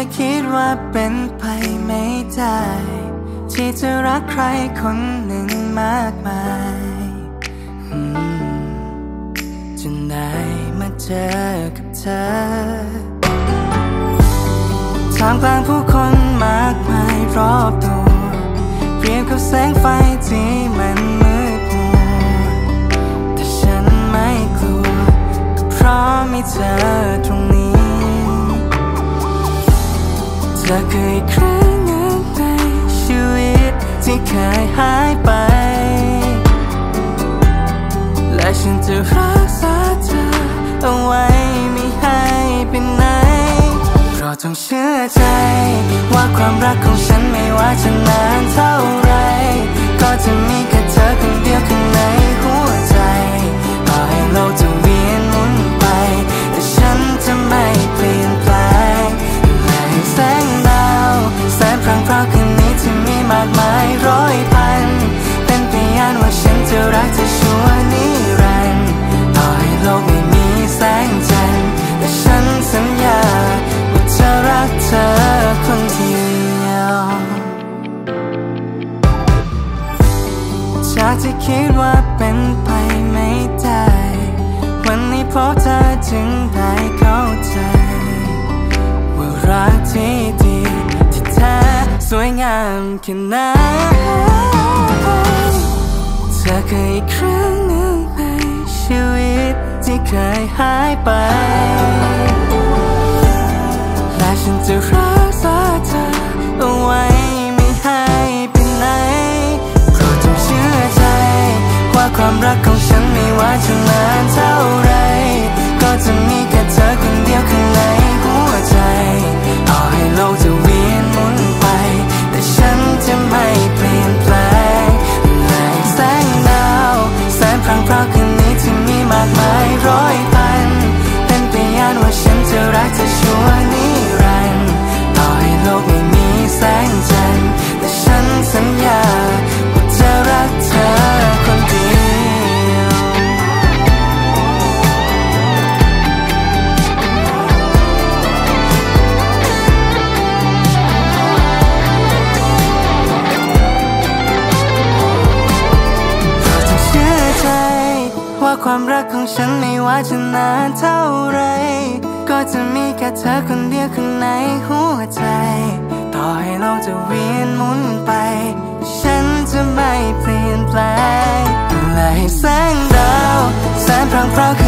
ค่คิดว่าเป็นไปไม่ได้ ที่จะรักใครคนหนึ่งมากมายจนได้มาเจอกับเธอท่ามกลางผู้คนมากมายรอบตัวเปรียบกับแสงไฟที่มันมืดมัวแต่ฉันไม่กลัวเพราะมีเธอตรงนี้ ธอคืออีกครั้งหนึ่งในชีวิตที่เคยหายไป และฉันจะรักษาเธอเอาไว้ไม่ให้ไปไหนเพราะต้องเชื่อใจ ว่าความรักของฉันไม่ว่าจะนานเท่าไร ก็จะมีแค่เธอคนเดียว จากที่คิดว่าเป็นไปไม่ได้ วันนี้พบเธอจึงได้เข้าใจ ว่ารักที่ดีที่แท้สวยงามแค่ไหนเธอเคืออีกครั้งหนึ่งในชีวิตที่เคยหายไปและฉันจะรักากมายร้อย ว่าความรักของฉันไม่ว่าจะนานเท่าไร ก็จะมีแค่เธอคนเดียวข้างในหัวใจ ต่อให้โลกจะเวียนหมุนไป ฉันจะไม่เปลี่ยนแปลงและให้แสงดาวแสนพรางพราวคื